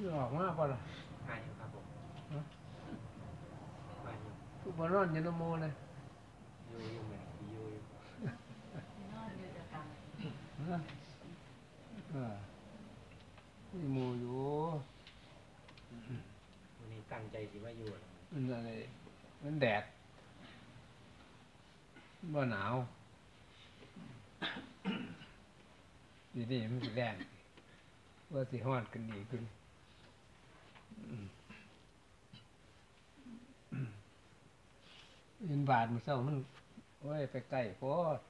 นี่ออกมาป่ะล่ะมาอยู่ครับผมมาอยู่ทุกบนอนอยันโมเลยอยู่อยู่แม่อยู่อยู่นอนอยู่จะตังนะเออมีหมูอยู่วันนี้ตั้งใจสิว่าอยู่ล่ะมันอะไรมันแดดบ่หนาวดีนี่มันสิแรงว่าสิฮอดกันดีขึ้น เห็นบาดมันเศร้ามันโอ้ยไปใกล้โพด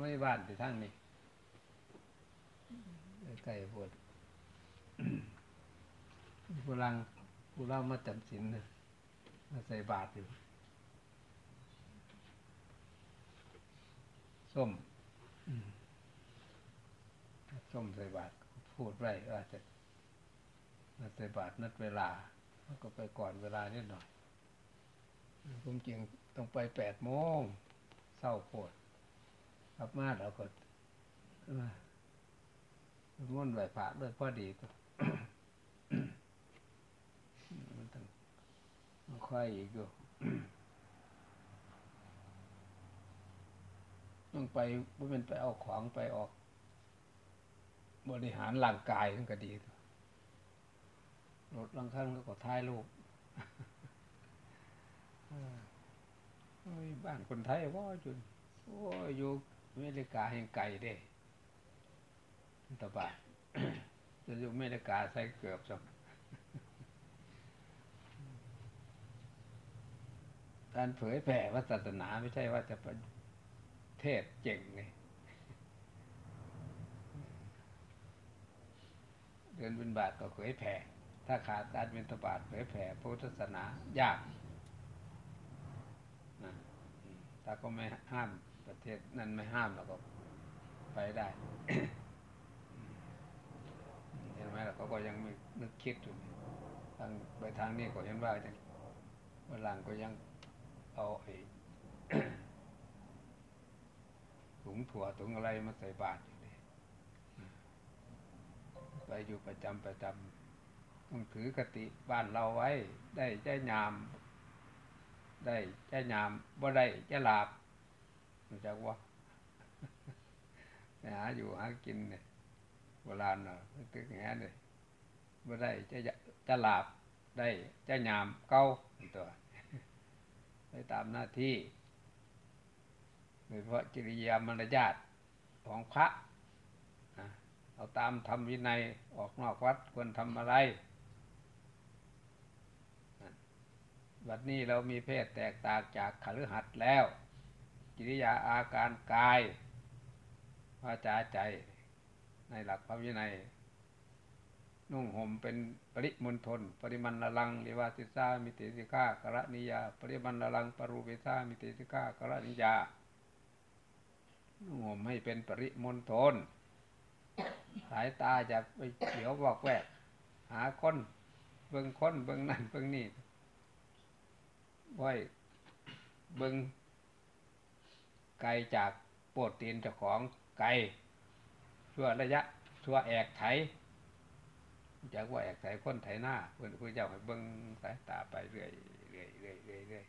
ไม่บาดที่ทางนี้ไปใกล้โพดพลังผู้เล่ามาจำศีลนะมาใส่บาตรอยู่ส้มส้มใส่บาตรพูดไว้ว่าจะ มาใส่บาตรนัดเวลามันก็ไปก่อนเวลานิดหน่อยผมจริงต้องไปแปดโมงเศร้าโพดกลับมาเราก็มาม่วนไหวพระด้วยพอดีตัวมันต้องค่อยอีกอยู่ต้องไปบ่เป็นไปเอาของไปออก บริหารร่างกายมันก็ดีตัว รถลังคันก็กดท้ายลูกบ้านคนไทยว่าจุนโอ้อยู่อเมริกาแห่งไก่เด้อันตบาจะอยู่อเมริกาใส่เกือบสักการเผยแผ่ว่าศาสนาไม่ใช่ว่าจะเประเทศเจ๋งเลยเดินบินบาทก็เผยแผ่ ถ้าขาดการบินตบาทเผยแผ่พุทธศาสนายากนะถ้าก็ไม่ห้ามประเทศนั้นไม่ห้ามเราก็ไปได้เห็นไหมล่ะเขาก็ยังไม่นึกคิดอยู่ทางไปทางนี้ก็เห็นว่ายังวันหลังก็ยังเอาไอ้ถุงถั่วถุงอะไรมาใส่บาตรอยู่นี่ไปอยู่ประจำประจำ ต้องถือกติบ้านเราไว้ ได้ใจยาม ได้ใจยามบ่ได้ใจหลาบรู้จักว่าหาอยู่หากินเนี่ยโบราณเนาะตึกแง่เลยบ่ได้จะจะหลาบได้จะยามเก้าตัวไปตามหน้าที่โดยเฉพาะจริยามารยาทของพระนะเอาตามธรรมวินัยออกนอกวัดควรทำอะไรนะ บัดนี้เรามีเพศแตกต่างจากขฤหัสถ์แล้ว กิริยาอาการกายวาจาใจ ในหลักพระวินัย นุ่งห่มเป็นปริมณฑลปริมันละลังลิวาสิสามิติสิกากรณิยา ปริมันละลังปรูเปสามิติสิกากรณิยา นุ่งห่มให้เป็นปริมณฑลสายตาจะไปเขียวบอกแวกหาคนเบิ่งคนเบิ่งนั่นเบิ่งนี่ ไว้เบิงไกลจากโปรตีนเจ้าของไกลชั่วระยะชั่วแอกไถจากว่าแอกไถคนไถหน้าเพื่อนผู้เจ้าให้เบิ้งสายตาไปเรื่อยเรื่อยเรื่อยเรื่อยเรื่อย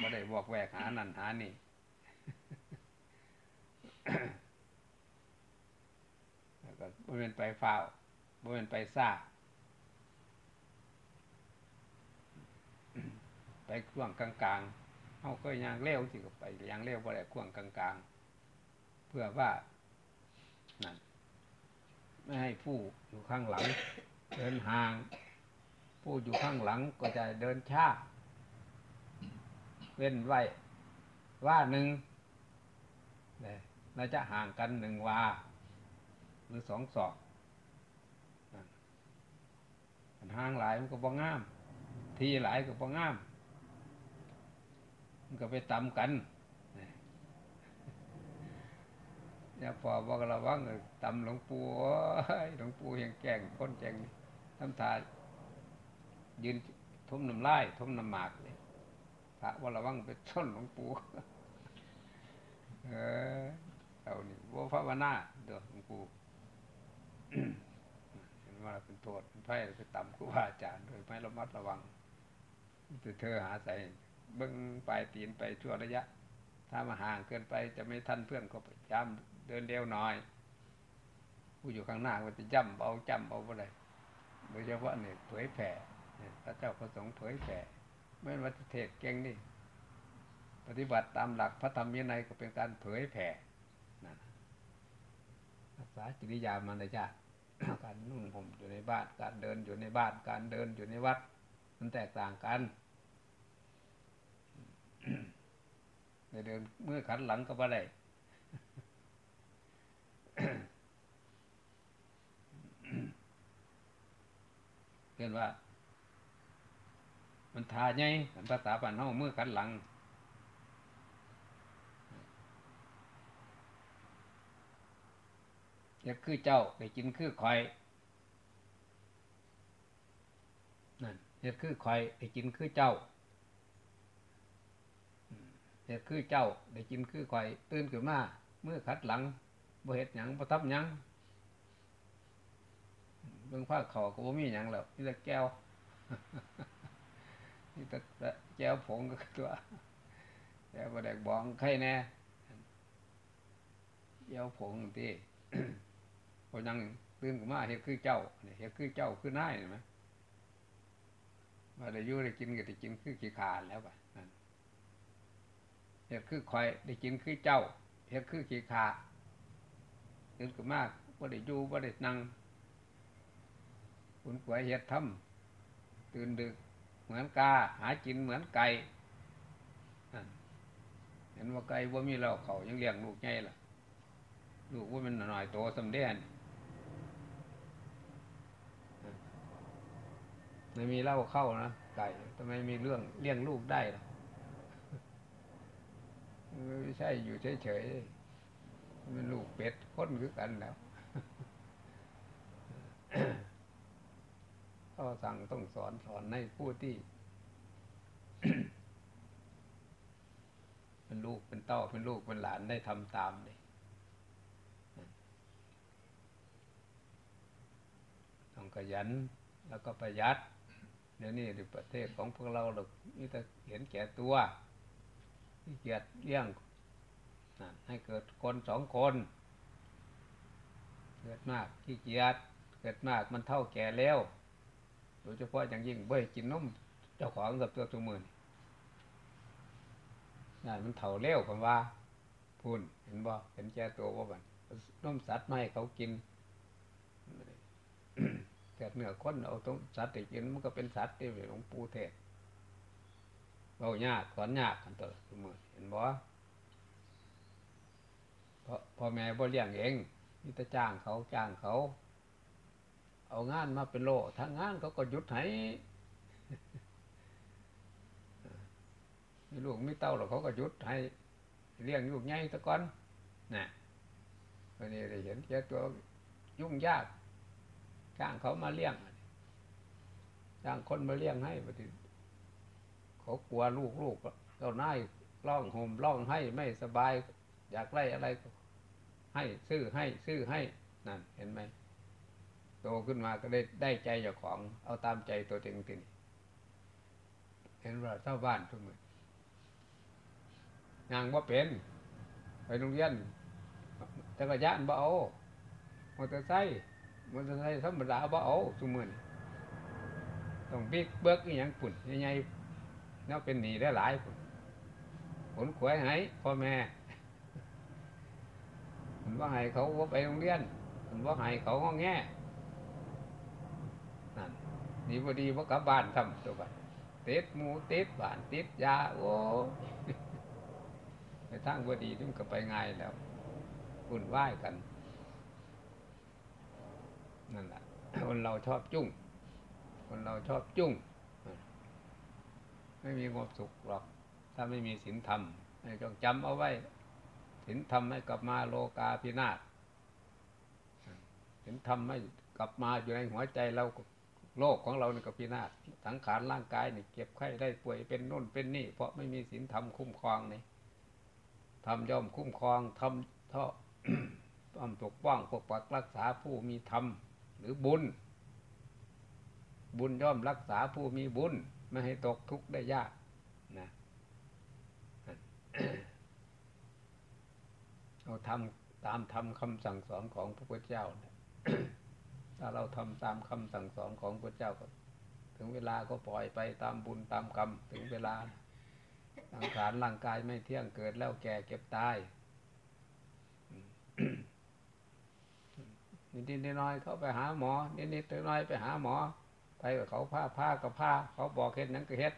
ไม่ได้บอกแวกหานั่นหานี่แล้วก็บ่เป็นไปเฝ้าบ่เป็นไปซ่า ไปข่วงกลางๆเขาก็ยางเร็วสิก็ไปยางเร็วบ่ได้ข่วงกลางๆ เพื่อว่านั่นไม่ให้ผู้อยู่ข้างหลัง เดินห่าง ผู้อยู่ข้างหลังก็จะเดินช้าเว้นไว้ว่าหนึ่งเนี่ยเราจะห่างกันหนึ่งวา หรือสองศอกห่างหลายมันก็บ่งาม ทีหลายก็บ่งาม มันก็ไปตำกันอย่าพอบอกระวังตำหลวงปู่หลวงปู่ยังแกล้งคนแกล้งทำทายืนทุ่มน้ำลายทุ่มน้ำหมากเลยพระว่าระวังไปชนหลวงปู่เออเอานี่ว่าภาวนาเด้อหลวงปู่เห็นไหมว่าเป็นโทษเป็นไพ่ไปต่ำครูบาอาจารย์โดยไม่ระมัดระวังจะเธอหาใส่ เบิ้งปลายตีนไปชั่วระยะ ถ้ามาห่างเกินไปจะไม่ทันเพื่อนก็พยายามเดินเร็วหน่อย ผู้อยู่ข้างหน้าก็จะย่ำเอาจำเอาอะไรโดยเฉพาะเนี่ยเผยแผ่พระเจ้าประสงค์เผยแผ่ไม่ว่าจะเทศเก่งนี่ ปฏิบัติตามหลักพระธรรมวินัยก็เป็นการเผยแผ่นั่นรักษาจริยามารยาทการนุ่งห่มอยู่ในบ้าน การเดินอยู่ในบ้าน การเดินอยู่ในวัด มันแตกต่างกัน เดินเมื่อขันหลังก็บ่ได้เรียนว่า มันทาไงภาษาบ้านเฮามือขันหลังอยากคือเจ้าได้กินคือคอยนั่นอยากคือคอยได้กินคือเจ้า อยากคือเจ้าได้กินคือคอยตื่นขึ้นมาเมื่อขัดหลังบ่เฮ็ดหยังบ่ทับหยังเบิ่งผ้าขาก็บ่มีหยังแล้วมีแต่แก้วนี่แต่แก้วผงก็ตัวแก้วบ่แดกบองไข่แน่แก้วผงที่พอยังตื่นขึ้นมาเฮ็ดคือเจ้าเนี่ยเฮ็ดคือเจ้าคือนายเห็นไหมว่าได้ยู่ได้กินก็ได้กินคือขี้ขาดแล้วป่ะ เฮ็ดคือคอยได้กินคือเจ้าเฮ็ดคือขี้ขาตื่นขึ้นมากว่าได้อยู่ว่าได้นั่งคุณขวยเฮ็ดทำตื่นดึกเหมือนกาหากินเหมือนไก่เห็นว่าไก่ว่ามีเราเขายังเลี้ยงลูกไงล่ะ ลูกว่ามันหน่อยโตสำเด็จไม่มีเหล้าเข้านะไก่ทำไมมีเรื่องเลี้ยงลูกได้ล่ะ ไม่ใช่อยู่เฉยๆมันลูกเป็ดค้นคือกันแล้วก็สั่งต้องสอนสอนให้ผู้ที่เป็นลูกเป็นเต้าเป็นลูกเป็นหลานได้ทำตามเลยต้องขยันแล้วก็ประหยัดเดี๋ยวนี้ในประเทศของพวกเราเรานี่แต่เห็นแก่ตัว ที่เกียดเลี้ยงให้เกิดคนสองคน เกิดมากขี้เกียจเกิดมากมันเท่าแก่แล้ว โดยเฉพาะอย่างยิ่งเบ่ยกินนมเจ้าของกับตัวตัวมือนนั่นมันเท่าเร็วผมว่าพูนเห็นบ่เห็นแก่ตัวว่าบันนมสัตว์ไม่ให้เขากินแต่เนื้อคนเอาตรงสัตว์ไปกินมันก็เป็นสัตว์ที่หลวงปู่เทศ เรายากสอนยากกันตัวสมอเห็นบ่พ,พ่อแม่บ่เลี้ยงเองนี่จะจ้างเขาจ้างเขา เอางานมาเป็นโลถ้างานเขาก็หยุดให้มีลูกมีเต้าหรอกเขาก็หยุดให้เลี้ยงลูกไงตะก่อนน่ะวันนี้ได้เห็นแก่ตัวยุ่งยากจ้างเขามาเลี้ยงจ้างคนมาเลี้ยงให้ปฏิ เขากลัวลูกลูกเจ้านายร้องห่มร้องให้ไม่สบาย อยากได้อะไรก็ให้ซื้อให้ซื้อให้นั่นเห็นไหมโตขึ้นมาก็ได้ได้ใจเจ้าของ เอาตามใจตัวเองทีนี้เห็นว่าเจ้าบ้านทุกมือนางว่าเป็น ไปโรงเรียนจักรยานบ่เอามอเตอร์ไซค์มอเตอร์ไซค์ธรรมดาบ่เอาทุกมือนี่ต้องบิ๊กเบิกอีหยังปุ่นใหญ่ๆ น่าเป็นหนีได้หลายปุ่นผลขวยให้พ่อแม่ผมว่าให้เขาว่าไปโรงเรียนผมว่าให้เขาง้อแง่นั่นดีพอดีว่ากลับบ้านทำตัวไปติดหมูติดบ้านเติดยาโอ้ไปทางพอดีนี่มันก็ไปง่ายแล้ววุ่นวายกันนั่นแหละคนเราชอบจุ้ง คนเราชอบจุ้ง ไม่มีความสุขหรอก ถ้าไม่มีศีลธรรมให้จงจำเอาไว้ศีลธรรมให้กลับมาโลกาพินาศศีลธรรมให้กลับมาอยู่ในหัวใจเราโลกของเราเนี่ยก็พินาศสังขารร่างกายเนี่ยเก็บไข้ได้ป่วยเป็นโน่นเป็นนี่ เพราะไม่มีศีลธรรมคุ้มครองนี่ทำย่อมคุ้มครองทำเท่าทำปกป้องปกปักรักษาผู้มีธรรมหรือบุญ บุญย่อมรักษาผู้มีบุญ ไม่ให้ตกทุกข์ได้ยากนะเราทำตามทำคำสั่งสอนของพระพุทธเจ้าเนี่ยถ้าเราทำตามคำสั่งสอนของพระเจ้าก็ ถึงเวลาก็ปล่อยไปตามบุญตามกรรมถึงเวลาสังขารร่างกายไม่เที่ยงเกิดแล้วแก่เก็บตายนิดๆน้อยๆเขาไปหาหมอนิดๆน้อยๆไปหาหมอ ไปกับเขาผ้าผ้ากับผ้า เขาบอกเฮ็ดนังก็เฮ็ด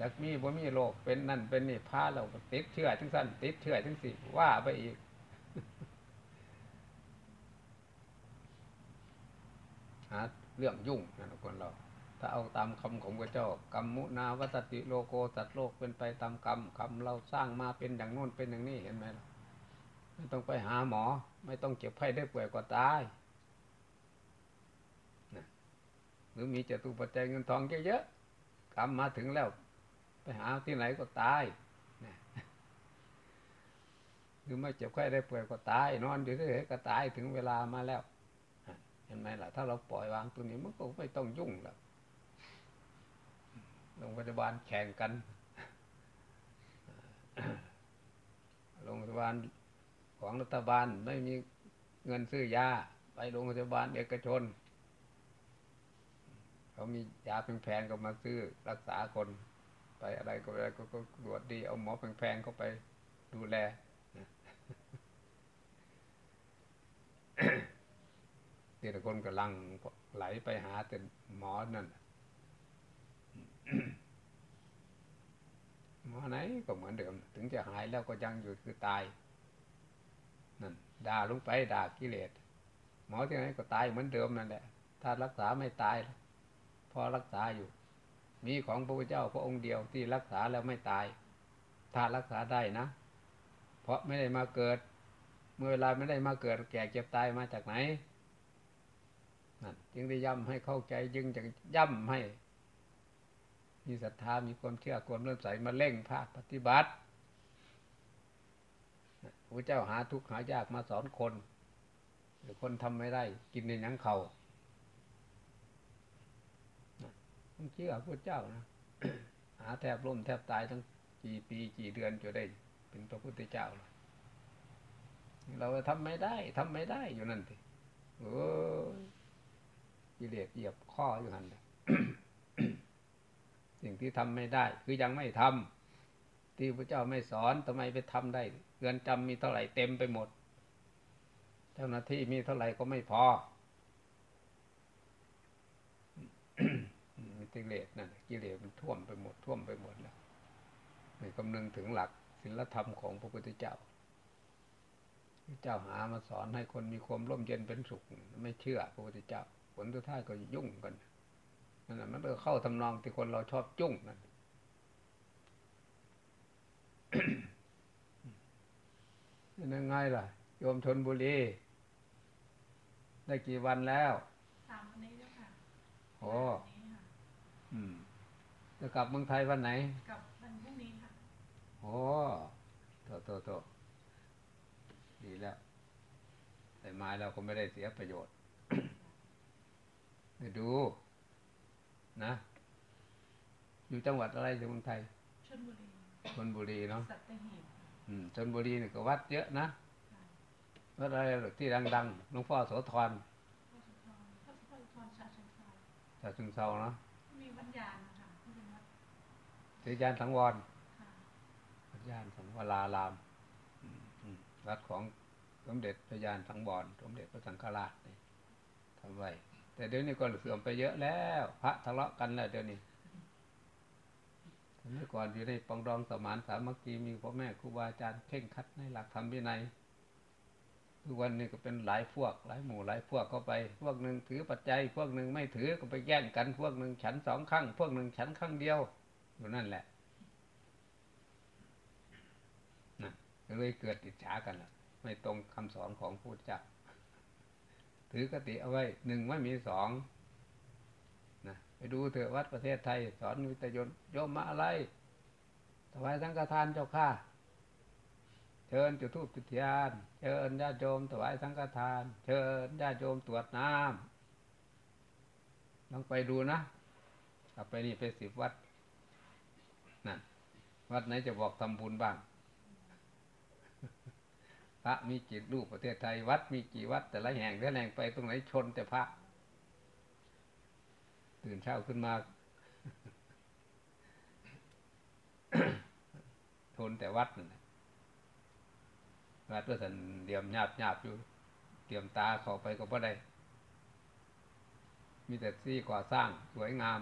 จากมีบ่มีโรคเป็นนั่นเป็นนี่ผ้าเราก็ติดเชื้อทั้งสั้นติดเชื้อทั้งสี่ว่าไปอีกหาเรื่องยุ่งนะคนเรา ถ้าเอาตามคำของพระเจ้ากรรมมุนาวัตติโลโกสัตโลกเป็นไปตามกรรมคำเราสร้างมาเป็นอย่างโน้นเป็นอย่างนี้เห็นไหมล่ะไม่ต้องไปหาหมอ ไม่ต้องเจ็บไข้ได้ป่วยก็ตายนะ หรือมีจตุปัจจัยเงินทองเยอะๆกรรมมาถึงแล้ว ไปหาที่ไหนก็ตายหรือไม่เจ็บไข้ได้ป่วยก็ตาย นอนอยู่เฉยๆก็ตายถึงเวลามาแล้วเห็นไหมล่ะ ถ้าเราปล่อยวางตัวนี้มันก็ไม่ต้องยุ่งแล้วโรงพยาบาลแข่งกันโรงพยาบาลของรัฐบาลไม่มีเงินซื้อยา ไปโรงพยาบาลเอกชน เขามียาแพงๆก็มาซื้อรักษาคน ไปอะไรก็อะไรก็ก็ตรวจดีเอาหมอแพงๆเข้าไปดูแลนะแต่คนก็ลังไหลไปหาแต่หมอนั่นหมอไหนก็เหมือนเดิม ถึงจะหายแล้วก็ยังอยู่คือตายนั่นด่าลงไปด่ากิเลสหมอที่ไหนก็ตายเหมือนเดิมนั่นแหละ ถ้ารักษาไม่ตาย พอรักษาอยู่ มีของพระพุทธเจ้าพระองค์เดียวที่รักษาแล้วไม่ตาย ถ้ารักษาได้นะ เพราะไม่ได้มาเกิด เมื่อเวลาไม่ได้มาเกิด แก่เจ็บตายมาจากไหนนั่นจึงได้ย้ำให้เข้าใจจึงจะย้ำให้ มีศรัทธามีความเชื่อความเลื่อมใสมาเล่งภาคปฏิบัติพระเจ้าหาทุกข์หายากมาสอนคนหรือคนทำไม่ได้ กินในหนังเข่า ต้องเชื่อพระเจ้านะหาแทบล้มแทบตายทั้งกี่ปีกี่เดือนจะได้เป็นพระพุทธเจ้าเราทำไม่ได้ทำไม่ได้อยู่นั่นสิโอ้ยกิเลสเหยียบข้ออยู่หันสิ่งที่ทำไม่ได้ คือยังไม่ทำที่พระเจ้าไม่สอนทำไมไปทำได้เรือนจำมีเท่าไหร่เต็มไปหมด เจ้าหน้าที่มีเท่าไหร่ก็ไม่พอ มี กิเลสนั่นกิเลสมันท่วมไปหมดท่วมไปหมดแล้วไม่คำนึงถึงหลักศีลธรรมของพระพุทธเจ้าพระเจ้าหามาสอนให้คนมีความร่มเย็นเป็นสุข ไม่เชื่อพระพุทธเจ้า ผลสุดท้ายก็ยุ่งกันนั่นแหละมันก็เข้าทำนองที่คนเราชอบจุ้งนั่นยังไงล่ะโยมชนบุรี ได้กี่วันแล้วสามวันนี้เจ้าค่ะโอ้วันนี้ค่ะอืม จะกลับเมืองไทยวันไหนกับวันพรุ่งนี้ค่ะ โอ้โตโตโตดีแล้วแต่มาเราก็ไม่ได้เสียประโยชน์ไปดู นะ อยู่จังหวัดอะไรในเมืองไทยชลบุรีชนบุรีเนาะสัตหีบอืมชนบุรีนี่ก็วัดเยอะนะค่ะวัดอะไรหรอกที่ดังๆหลวงพ่อโสธรพระสุธรพระสุธรชาเชิงเทราจากซึงเซาเนาะ มีวัดยานนะคะที่เป็นวัดศรียานสังวรค่ะวัดยานสังวรารามอืมอืมวัดของสมเด็จพระยานสังวรสมเด็จพระสังฆราชนี่ทำไว้แต่เดี๋ยวนี้ก็เสื่อมไปเยอะแล้ว พระทะเลาะกันแล้วเดี๋ยวนี้เมื่อก่อนอยู่ในปองดองสมานสามัคคีมีพ่อแม่ครูบาอาจารย์เข่งครัดในหลักธรรมวินัย ทุกวันนี้ก็เป็นหลายพวก หลายหมู่หลายพวกเข้าไป พวกหนึ่งถือปัจจัย พวกหนึ่งไม่ถือก็ไปแย่งกัน พวกหนึ่งฉันสองข้างพวกหนึ่งฉันข้างเดียวอยู่นั่นแหละนะเลยเกิดอิจฉากันละไม่ตรงคำสอนของพระพุทธเจ้าถือกติเอาไว้หนึ่งไม่มีสองนะไปดูเถอะวัดประเทศไทย สอนวิทยนโยมมาอะไรถวายสังฆทานเจ้าค่ะ ชิญจุดธูปจุดเทียนเชิญญาโยมถวายสังฆทาน เชิญญาโยมตรวจน้ลองไปดูนะกลับไปนี่ไปสิบวัดนั่นวัดไหนจะบอกทำบุญบ้างพระมีกี่รูปประเทศไทยวัดมีกี่วัด แต่ละแห่งแต่ละแห่งไปตรงไหนชนแต่พระ ตื่นเช้าขึ้นมาทนแต่วัดนั่น แหละวัดก็สันเดียมหยาบหยาบอยู่เตรียมตาเข้าไปก็บ่ได้ มีแต่ที่ก่อสร้างสวยงาม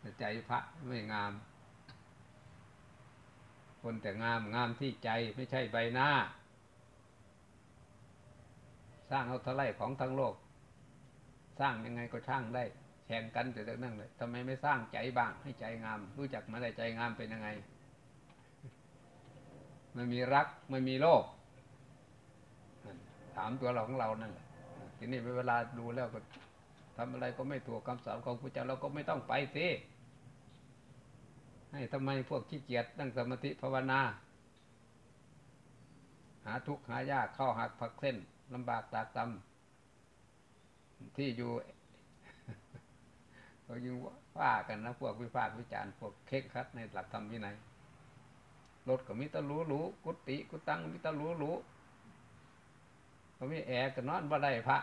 แต่ใจพระไม่งาม คนแต่งามงามที่ใจไม่ใช่ใบหน้า สร้างเอาท่าไรของทั้งโลก สร้างยังไงก็ช่างได้ ข่งกันแต่เรื่องนั้นเลยทำไมไม่สร้างใจบ้างให้ใจงาม รู้จักมาได้ใจงามเป็นยังไงไม่มีรักไม่มีโลภถามตัวเราของเรานั่นแหละทีนี้เวลาดูแล้วก็ทำอะไรก็ไม่ถูกคำสอนของพระเจ้าเราก็ไม่ต้องไปสิให้ทำไมพวกขี้เกียจนั่งสมาธิภาวนา หาทุกข์หายากเข้าหักผักเส้นลำบากตากตำที่อยู่ เขายิงว่ากันนะพวกวิพากษ์วิจารณ์พวกเค้กคัดในหลักธรรมวินัยรถก็มิตรรู้รู้กุฏิกุตังมิตรรู้รู้ก็มีแอร์ก็นอนบ่ได้พระ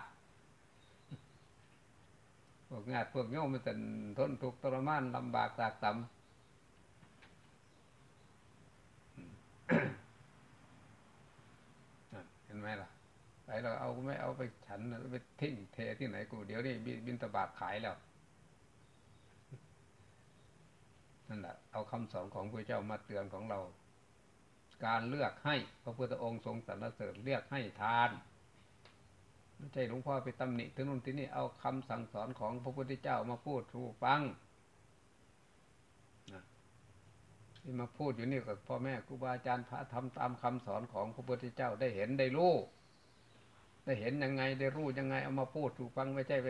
พวกงาดพวกโยมมันจะทนทุกข์ทรมานลำบากตากตำนั่นเห็นไหมล่ะไปเราเอาไม่เอาไปฉันไปทิ้งเทที่ไหนกูเดี๋ยวนี้บินตบาทขายแล้ว นั่นแหละเอาคำสอนของพระเจ้ามาเตือนของเรา การเลือกให้พระพุทธองค์ทรงสรรเสริญเลือกให้ทานไม่ใช่หลวงพ่อไปตำหนิที่นู่นที่นี่เอาคำสั่งสอนของพระพุทธเจ้ามาพูดถูกฟังนะที่มาพูดอยู่นี่กับพ่อแม่ครูบาอาจารย์พระทำตามคำสอนของพระพุทธเจ้าได้เห็นได้รู้ได้เห็นยังไงได้รู้ยังไงเอามาพูดถูกฟังไม่ใช่ไป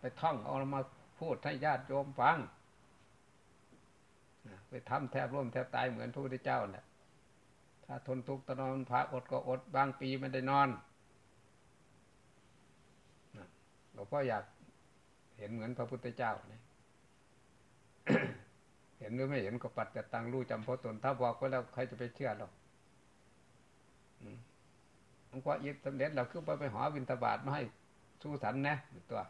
ไปท่องเอามาพูดให้ญาติโยมฟัง ไปทำแทบร่วมแทบตายเหมือนพระพุทธเจ้าเนี่ยถ้าทนทุกข์ตนอนพระอดก็อดบางปีไม่ได้นอนหลวงพ่ออยากเห็นเหมือนพระพุทธเจ้าเนี่ยเห็นหรือไม่เห็นก็ปัดแต่ตังรู้จำเพราะตนถ้าบอกไว้แล้วใครจะไปเชื่อเราหลวงพ่อยิบสำเร็จเราคือไปไปหอวินทบาทมาให้สู้สันนะตัว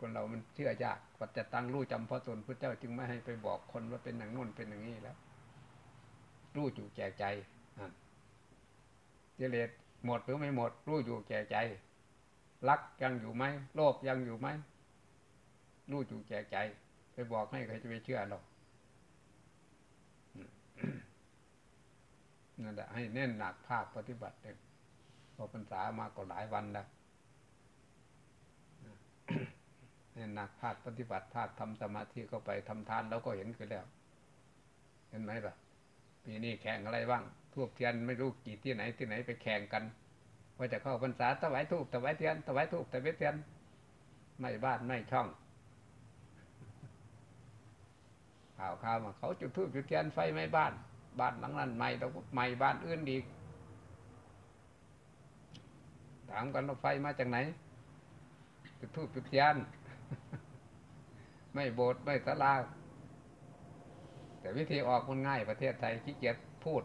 คนเรามันเชื่อยากปัจจตังรู้จำเพราะตนพระเจ้าจึงไม่ให้ไปบอกคนว่าเป็นอย่างนู้นเป็นอย่างนี้แล้ว รู้อยู่แก่ใจกิเลสหมดหรือไม่หมด รู้อยู่แก่ใจ รักยังอยู่ไหมโลภยังอยู่ไหมรู้อยู่แก่ใจ ไปบอกให้ใครจะไปเชื่อเรานั่นแหละให้เน้นหนักภาคปฏิบัติเด็กพอพรรษามาก็หลายวันแล้ว เน้นหนักภาคปฏิบัติภาคทำสมาธิเข้าไปทำทานแล้วก็เห็นกันแล้ว เห็นไหมล่ะปีนี้แข่งอะไรบ้างทูบเทียนไม่รู้กี่ที่ไหนที่ไหนไปแข่งกันว่าจะเข้าพรรษาถวายทูบถวายเทียนถวายทูบถวายเทียน ไม่บ้านไม่ช่องข่าวข่าวมาเขาจุดทูบจุดเทียนไฟไม่บ้าน บ้านหลังนั้นใหม่เราใหม่บ้านอื่นดีถามกันว่าไฟมาจากไหนจุดทูบจุดเทียน ไม่โบสถ์ไม่ศาลาแต่วิธีออกมันง่ายประเทศไทยขี้เกียจพูด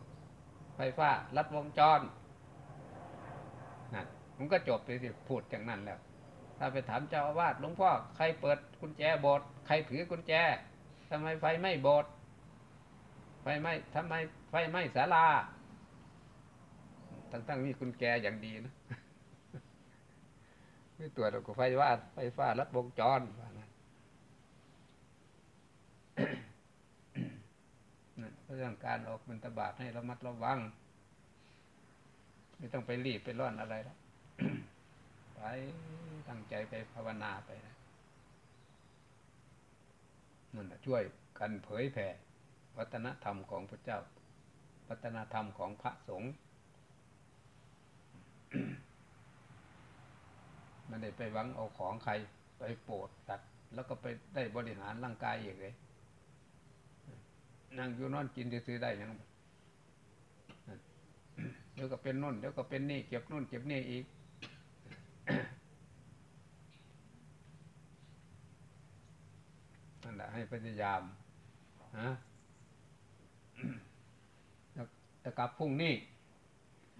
ไฟฟ้าลัดวงจรนั่นมันก็จบไปสิพูดอย่างนั้นแล้ว ถ้าไปถามเจ้าอาวาสหลวงพ่อใครเปิดกุญแจโบสถ์ใครถือกุญแจทำไมไฟไม่โบสถ์ไฟไหม้ทำไมไฟไหม้ศาลาตั้งๆมีกุญแจอย่างดีนะ ไม่ตรวจเราก็ไฟว่าไฟฟ้าลัดวงจรว่านนั่นเรื่องการออกบิณฑบาตให้ระมัดระวัง ไม่ต้องไปรีบไปร่อนอะไรแล้วไปตั้งใจไปภาวนาไปนะนั่นแหละช่วยกันเผยแผ่ วัฒนธรรมของพระเจ้า วัฒนธรรมของพระสงฆ์ ไม่ได้ไปหวังเอาของใครไปโปรดตัด แล้วก็ไปได้บริหารร่างกายอย่างไรนั่งอยู่นอนกินจะซื้อได้ยังนั่นเดี๋ยวก็เป็นนู่นเดี๋ยวก็เป็นนี่เก็บนู่นเก็บนี่อีกนั่นแหละให้พยายามฮะแล้วจะกลับพรุ่งนี้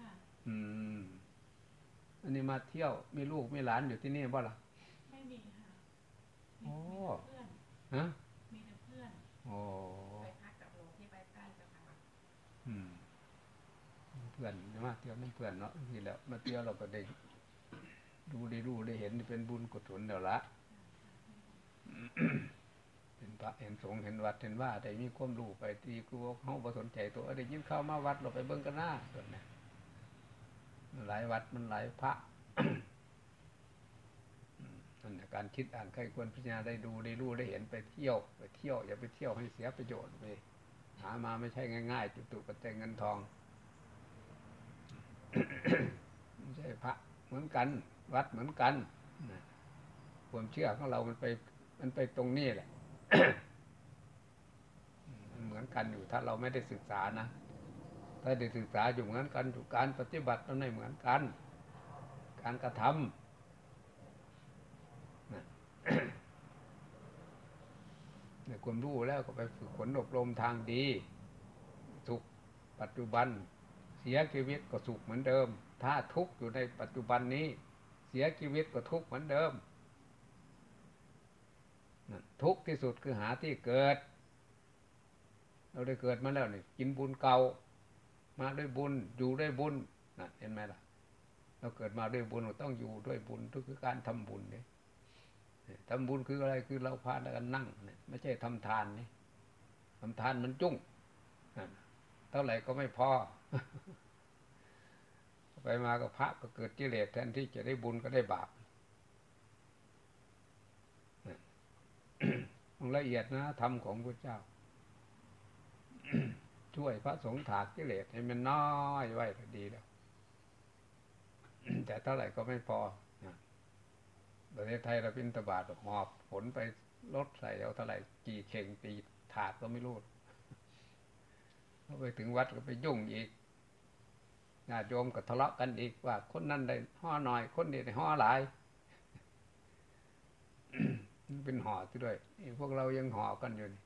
ค่ะอืม อันนี้มาเที่ยวมีลูกมีหลานอยู่ที่นี่บ่ล่ะไม่มีค่ะโอ้มีแต่เพื่อนฮะมีแต่เพื่อนโอ้ไปพักกับหลวงที่ไปใกล้เจ้าค่ะอืมเพื่อนมาเที่ยวนั่นเพื่อนเนาะนี่แหละมาเที่ยวเราก็ได้ดูได้รู้ได้เห็นเป็นบุญกุศลเดี๋ยวละเป็นพระเห็นสงฆ์เห็นวัดเห็นว่าได้มีความรู้ไปตีกูเขาบ่สนใจตัวได้ยินเข้าวมาวัดเราไปเบิ่งกันหน้าส่วนนี้มัน หลายวัดมันหลายพระการคิดอ่านใครควรพิจารณาได้ดูได้รู้ได้เห็นไปเที่ยว ไปเที่ยว อย่าไปเที่ยวให้เสียประโยชน์ไปหามาไม่ใช่ง่ายๆจุตุปัจจัยเงินทองไม่ใช่พระเหมือนกัน วัดเหมือนกันความเชื่อของเรามันไป มันไปตรงนี้แหละมันเหมือนกันอยู่ถ้าเราไม่ได้ศึกษานะ ถ้าได้ศึกษาอยู่เหมือนกันอยู่การปฏิบัติมันไม่เหมือนกัน การกระทำนะในความรู้แล้วก็ไปฝึกฝนอบรมทางดี สุขปัจจุบัน เสียชีวิตก็สุขเหมือนเดิม ถ้าทุกข์อยู่ในปัจจุบันนี้ เสียชีวิตก็ทุกข์เหมือนเดิมทุกข์ที่สุดคือหาที่เกิด เราได้เกิดมาแล้วนี่กินบุญเก่า มาด้วยบุญอยู่ด้วยบุญนั่นเห็นไหมล่ะ เราเกิดมาด้วยบุญเราต้องอยู่ด้วยบุญก็คือการทำบุญเนี่ยทำบุญคืออะไรคือเราพากันนั่งเนี่ยไม่ใช่ทำทานนี่ทำทานมันจุ้งเท่าไหร่ก็ไม่พอไปมากับพระก็เกิดกิเลสแทนที่จะได้บุญก็ได้บาปมันละเอียดนะธรรมของพระเจ้า ช่วยพระสงฆ์ถากกิเลสให้มันน้อยไว้ก็ดีแล้ว แต่เท่าไหร่ก็ไม่พอประเทศไทยเราพินตบาทหอบผลไปลดใส่เอาเท่าไหร่กี่เข่งตีถาดก็ไม่รู้พอไปถึงวัดก็ไปยุ่งอีกญาติโยมก็ทะเลาะกันอีกว่า คนนั้นได้ห่อหน่อย คนนี้ได้ห่อหลายเป็นห่อที่ด้วยพวกเรายังห่อกันอยู่นี่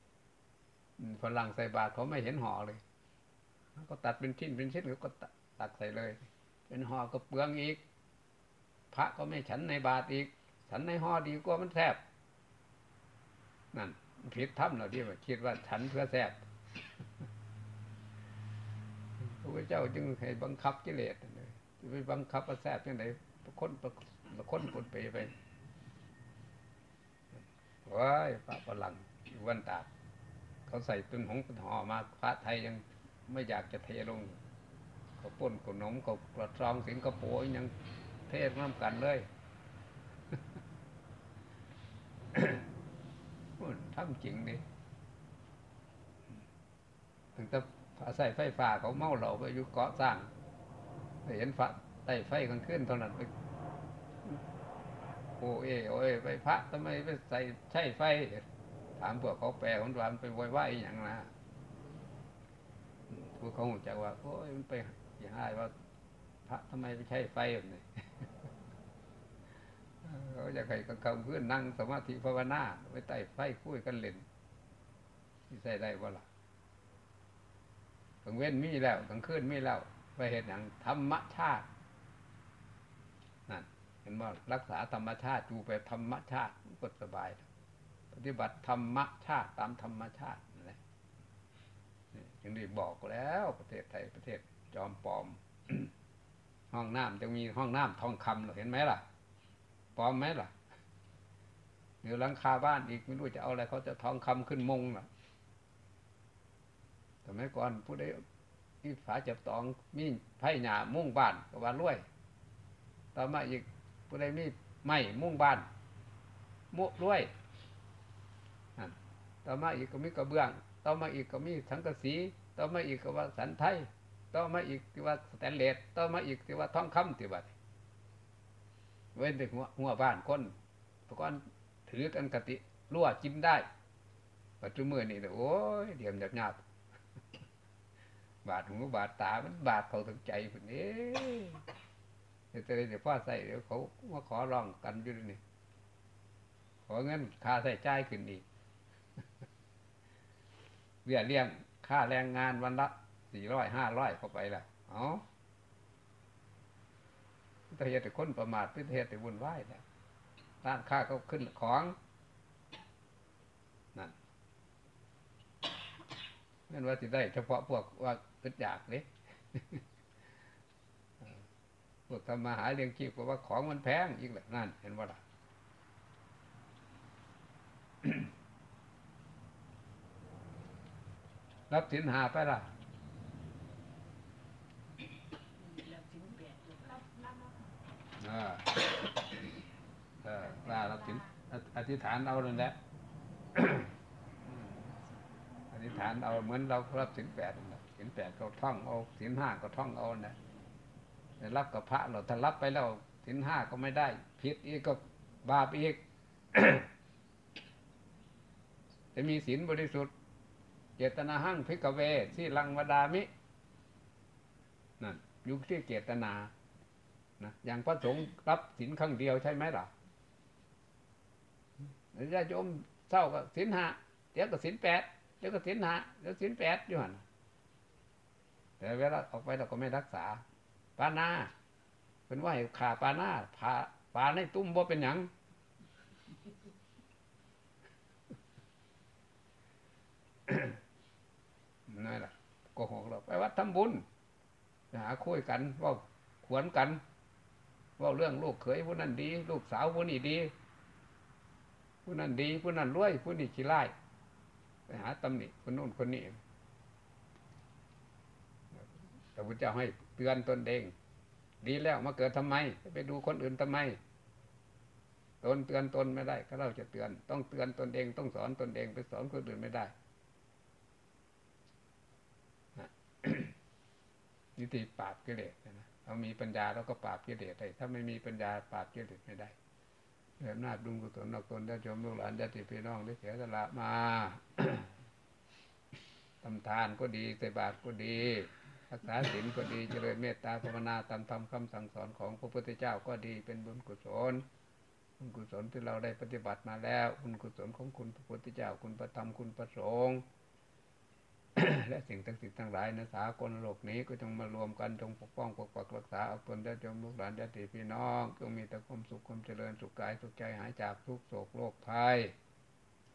ฝรั่งใส่บาตรเขาไม่เห็นห่อเลยเขาก็ตัดเป็นชิ้นเป็นชิ้นเขาก็ตัดตักใส่เลย เป็นห่อก็เปลืองอีก พระก็ไม่ฉันในบาตรอีก ฉันในห่อดีกว่ามันแซ่บนั่นผิดถ้ำเราที่ว่าคิดว่าฉันเพื่อแซ่บพระเจ้าจึงให้บังคับกิเลสเลยจะไปบังคับว่าแซ่บยังไงคนประคนคนไปไปว้ายพระฝรั่งวันตาก เขาใส่ตุนหงตุนห่อมาพระไทยยังไม่อยากจะเทลงเขาป้นขนมเขากระซองสิงคโปร์ยังเทศน้ำกันเลยทำจริงดิถึงแต่ใส่ไฟฟ้าเขาเมาเหล่าไปอยู่เกาะสร้างไปเห็นฟ้าไต่ไฟกลางคืนเท่านั้นไปโอเอโอเอไปพระทำไมไปใส่ใช่ไฟ ถามพวกเขาแปลคนวามนไปโวยวายอย่างนะพวกเขาหูจักว่าโอ้ยมันไปอย่างไรว่า พระทำไมไปใช้ไฟแบบนี้เขาอยากให้กลางคืนขึ้นนั่งสมาธิภาวนาไปใต้ไฟคุยกันเล่นที่ใส่ได้บ่ล่ะกลางเว้นมีแล้วกลางคืนมีแล้ว ไปเห็นอย่างธรรมชาตินั่นเห็นว่ารักษาธรรมชาติจูไปธรรมชาติก็สบาย ปฏิบัติธรรมชาติตามธรรมชาตินั่นแหละนี่จึงได้บอกแล้วประเทศไทยประเทศจอมปลอม ห้องน้ำจะมีห้องน้ำทองคำเหรอเห็นไหมล่ะปลอมไหมล่ะเดี๋ยวหลังคาบ้านอีกไม่รู้จะเอาอะไรเขาจะทองคำขึ้นมงล่ะสมัยก่อนผู้ใดมีฝาจับตองมีไผ่หยามุ่งบ้านก็ว่ารวย ต่อมาอีกผู้ใดมีไม้มุ่งบ้าน มุรวย ต่อมาอีกก็มีกระเบื้อง ต่อมาอีกก็มีสังกะสี ต่อมาอีกก็ว่าสันไทย ต่อมาอีกที่ว่าสแตนเลส ต่อมาอีกที่ว่าทองคำที่ว่าเว้นแต่หัวหัวบ้านคนปก่อนถือกันกติรั่วจิ้มได้ ปัจจุบันนี่โอ้ยเดี๋ยวหยาบหยาบบาดหูบาดตา มันบาดเขาถึงใจคนนี้เดี๋ยวจะได้เดี๋ยวพ่อใส่เดี๋ยวเขามาขอร้องกันอยู่นี่ขอเงินค่าใส่จ่ายขึ้นอีก เบี้ยเลี้ยงค่าแรงงานวันละสี่ร้อยห้าร้อยเข้าไปแล้วเอาพิเทศแต่คนประมาทพิเทศแต่วุ่นวายแล้วร้านค้าก็ขึ้นของนั่นนั่นว่าสิได้เฉพาะพวกว่าอึดอยากเลยพวกทำมาหาเลี้ยงชีพก็ว่าของมันแพงอีกแหละนั่น เห็นว่าล่ะ รับสินหาไปล่ะรับรับรับเออเออว่ารับสินออธิษฐานเอานั่นแหละอธิษฐานเอาเหมือนเรารับสินแปดนั่นแหละสินแปดก็ท่องเอาสินห้าก็ท่องเอานะแต่รับกับพระเราถ้ารับไปแล้วสินห้าก็ไม่ได้ผิดอีกก็บาปอีกจะมีศีลบริสุทธิ์ เจตนาหั่งพิกเวที่ลังวดามินั่นอยู่ที่เจตนานะอย่างพระสงฆ์รับศีลครั้งเดียวใช่ไหมล่ะญาติโยมเศร้าก็ศีลห้าเดี๋ยวก็ศีลแปดเดี๋ยวก็ศีลห้าเดี๋ยวศีลแปดอยู่หันแต่เวลาออกไปเราก็ไม่รักษา ปานาเป็นว่าขาปานาผาปาในตุ้มบ่เป็นหยัง นั่นแหละโกหกเราไปวัดทำบุญหาคุยกันว่าขวนกัน ว่าเรื่องลูกเขยผู้นั้นดี ลูกสาวผู้นี้ดี ผู้นั้นดี ผู้นั้นรวย ผู้นี้ขี้ไล่ไปหาตำหนิคนโน้นคนนี้พระพุทธเจ้าให้เตือนตนเองดีแล้วมาเกิดทำไม ไปดูคนอื่นทำไมตนเตือนตนไม่ได้ ก็เราจะเตือน ต้องเตือนตนเอง ต้องสอนตนเอง ไปสอนคนอื่นไม่ได้ วิธีปราบกิเลสนะเรามีปัญญาเราก็ปราบกิเลสได้ ถ้าไม่มีปัญญาปราบกิเลสไม่ได้เริ่มนาจดุงกุศลนอกตนได้ชมลูกหลานญาติพี่น้องได้เสียสละมาทำทานก็ดีใส่บาตรก็ดีรักษาศีลก็ดีเจริญเมตตาภาวนาตามธรรมคำสั่งสอนของพระพุทธเจ้าก็ดีเป็นบุญกุศลบุญกุศลที่เราได้ปฏิบัติมาแล้วบุญกุศลของคุณพระพุทธเจ้าคุณพระธรรมคุณพระสงฆ์ และสิ่งทั้งสิ่งทั้งหลายในสากลโลกนี้ก็จงมารวมกันจงปกป้องปกปักรักษาเอาตนได้จงลูกหลานญาติพี่น้องจงมีแต่ความสุขความเจริญสุขกายสุขใจหายจากทุกโศกโรคภัย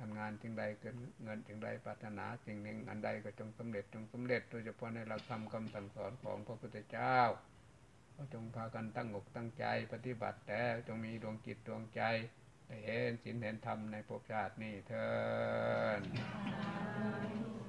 ทำงานสิ่งใดเกินเงินสิ่งใดปรารถนาสิ่งหนึ่งอันใดก็จงสำเร็จจงสำเร็จโดยเฉพาะในหลักธรรมคำสั่งสอนของพระพุทธเจ้าก็จงพากันตั้งอกตั้งใจปฏิบัติแต่จงมีดวงจิตดวงใจเห็นศีลเห็นธรรมในภพชาตินี้เธอ